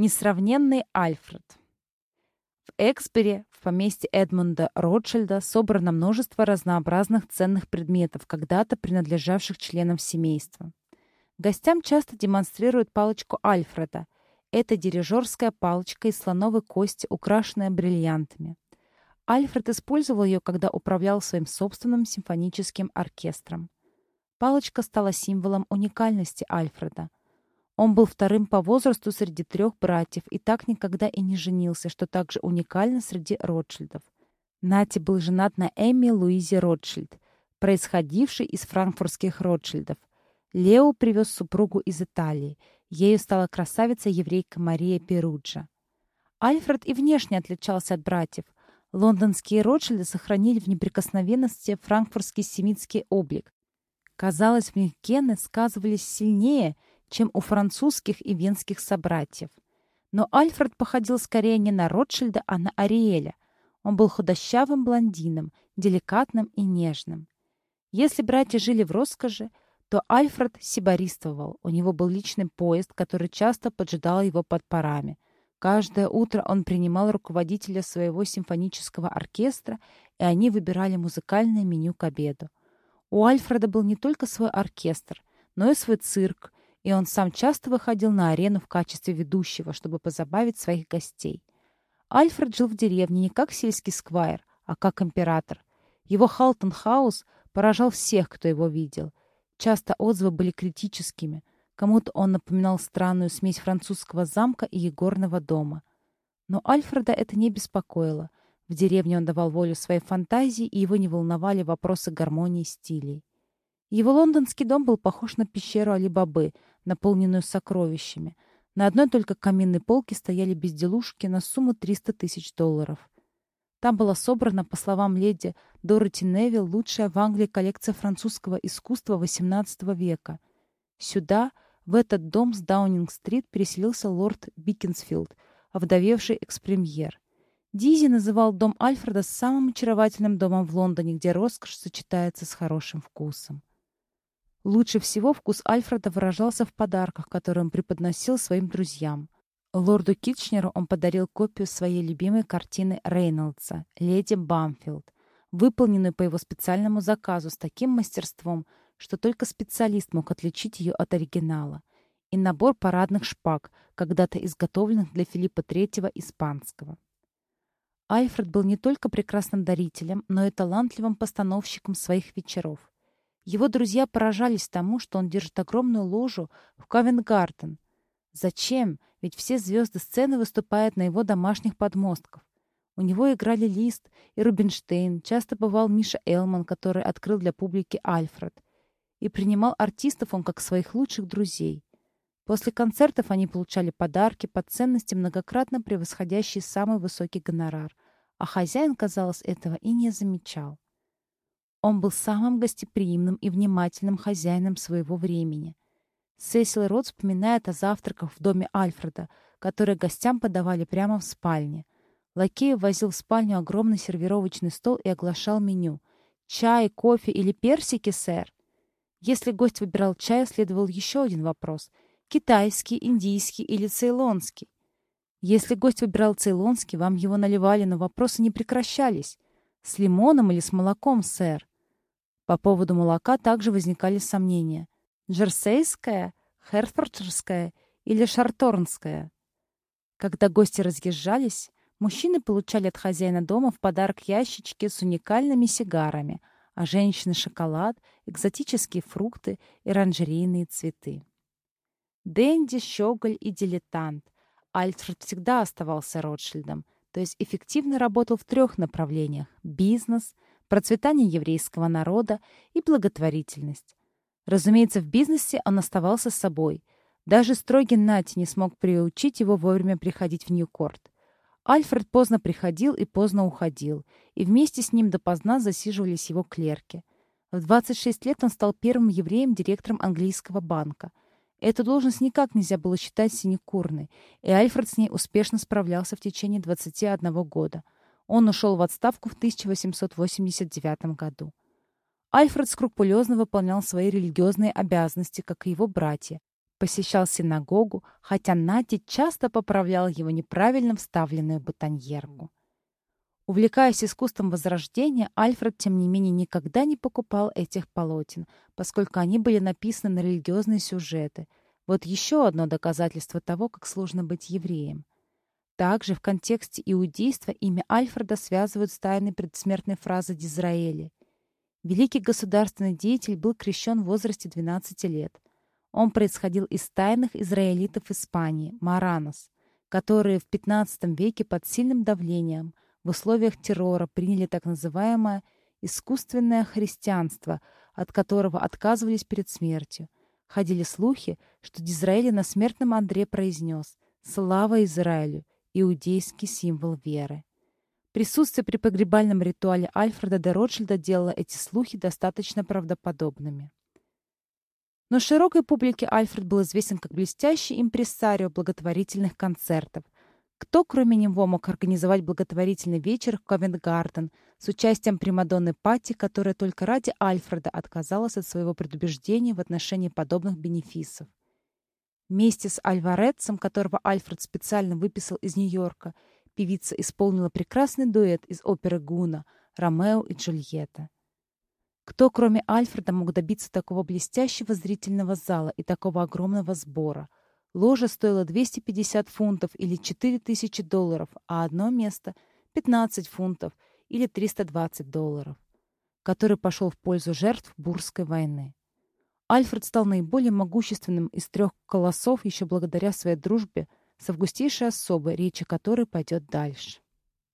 Несравненный Альфред. В Эксбери, в поместье Эдмунда Ротшильда, собрано множество разнообразных ценных предметов, когда-то принадлежавших членам семейства. Гостям часто демонстрируют палочку Альфреда. Это дирижерская палочка из слоновой кости, украшенная бриллиантами. Альфред использовал ее, когда управлял своим собственным симфоническим оркестром. Палочка стала символом уникальности Альфреда. Он был вторым по возрасту среди трех братьев и так никогда и не женился, что также уникально среди Ротшильдов. Нати был женат на Эмми Луизе Ротшильд, происходившей из франкфуртских Ротшильдов. Лео привез супругу из Италии. Ею стала красавица-еврейка Мария Перуджа. Альфред и внешне отличался от братьев. Лондонские Ротшильды сохранили в неприкосновенности франкфуртский семитский облик. Казалось, в них гены сказывались сильнее – чем у французских и венских собратьев. Но Альфред походил скорее не на Ротшильда, а на Ариэля. Он был худощавым блондином, деликатным и нежным. Если братья жили в роскоши, то Альфред сибаристовал. У него был личный поезд, который часто поджидал его под парами. Каждое утро он принимал руководителя своего симфонического оркестра, и они выбирали музыкальное меню к обеду. У Альфреда был не только свой оркестр, но и свой цирк, и он сам часто выходил на арену в качестве ведущего, чтобы позабавить своих гостей. Альфред жил в деревне не как сельский сквайр, а как император. Его Халтон-хаус поражал всех, кто его видел. Часто отзывы были критическими. Кому-то он напоминал странную смесь французского замка и игорного дома. Но Альфреда это не беспокоило. В деревне он давал волю своей фантазии, и его не волновали вопросы гармонии стилей. Его лондонский дом был похож на пещеру Али-Бабы, наполненную сокровищами. На одной только каминной полке стояли безделушки на сумму 300 тысяч долларов. Там была собрана, по словам леди Дороти Невилл, лучшая в Англии коллекция французского искусства XVIII века. Сюда, в этот дом с Даунинг-стрит, переселился лорд Бикинсфилд, овдовевший экс-премьер. Дизи называл дом Альфреда самым очаровательным домом в Лондоне, где роскошь сочетается с хорошим вкусом. Лучше всего вкус Альфреда выражался в подарках, которые он преподносил своим друзьям. Лорду Китчнеру он подарил копию своей любимой картины Рейнольдса «Леди Бамфилд», выполненную по его специальному заказу с таким мастерством, что только специалист мог отличить ее от оригинала, и набор парадных шпаг, когда-то изготовленных для Филиппа III Испанского. Альфред был не только прекрасным дарителем, но и талантливым постановщиком своих вечеров. Его друзья поражались тому, что он держит огромную ложу в Ковенгартен. Зачем? Ведь все звезды сцены выступают на его домашних подмостках. У него играли Лист и Рубинштейн, часто бывал Миша Элман, который открыл для публики Альфред. И принимал артистов он как своих лучших друзей. После концертов они получали подарки по ценности, многократно превосходящие самый высокий гонорар. А хозяин, казалось, этого и не замечал. Он был самым гостеприимным и внимательным хозяином своего времени. Сесил Рот вспоминает о завтраках в доме Альфреда, которые гостям подавали прямо в спальне. Лакей возил в спальню огромный сервировочный стол и оглашал меню. «Чай, кофе или персики, сэр?» Если гость выбирал чай, следовал еще один вопрос. Китайский, индийский или цейлонский? Если гость выбирал цейлонский, вам его наливали, но вопросы не прекращались. С лимоном или с молоком, сэр? По поводу молока также возникали сомнения. Джерсейское, Херфордширское или Шарторнское? Когда гости разъезжались, мужчины получали от хозяина дома в подарок ящички с уникальными сигарами, а женщины — шоколад, экзотические фрукты и оранжерейные цветы. Дэнди, щеголь и дилетант. Альфред всегда оставался Ротшильдом, то есть эффективно работал в трех направлениях — бизнес — процветание еврейского народа и благотворительность. Разумеется, в бизнесе он оставался собой. Даже строгий Нати не смог приучить его вовремя приходить в Ньюкорт. Альфред поздно приходил и поздно уходил, и вместе с ним допоздна засиживались его клерки. В 26 лет он стал первым евреем-директором английского банка. Эту должность никак нельзя было считать синекурной, и Альфред с ней успешно справлялся в течение 21 года – он ушел в отставку в 1889 году. Альфред скрупулезно выполнял свои религиозные обязанности, как и его братья. посещал синагогу, хотя Нати часто поправлял его неправильно вставленную бутоньерку. Увлекаясь искусством Возрождения, Альфред, тем не менее, никогда не покупал этих полотен, поскольку они были написаны на религиозные сюжеты. Вот еще одно доказательство того, как сложно быть евреем. Также в контексте иудейства имя Альфреда связывают с тайной предсмертной фразой Дизраэли. Великий государственный деятель был крещен в возрасте 12 лет. Он происходил из тайных израилитов Испании, маранос, которые в XV веке под сильным давлением – в условиях террора приняли так называемое искусственное христианство, от которого отказывались перед смертью. Ходили слухи, что Дизраэль на смертном Андре произнес «Слава Израилю!» Иудейский символ веры. Присутствие при погребальном ритуале Альфреда де Ротшильда делало эти слухи достаточно правдоподобными. Но широкой публике Альфред был известен как блестящий импрессарио благотворительных концертов – кто, кроме него, мог организовать благотворительный вечер в Ковент-Гарден с участием Примадонны Пати, которая только ради Альфреда отказалась от своего предубеждения в отношении подобных бенефисов? Вместе с Альварецем, которого Альфред специально выписал из Нью-Йорка, певица исполнила прекрасный дуэт из оперы Гуна «Ромео и Джульетта». Кто, кроме Альфреда, мог добиться такого блестящего зрительного зала и такого огромного сбора – Ложа стоила 250 фунтов или 4000 долларов, а одно место — 15 фунтов или 320 долларов, который пошел в пользу жертв Бурской войны. Альфред стал наиболее могущественным из трех колоссов еще благодаря своей дружбе с августейшей особой, речи которой пойдет дальше.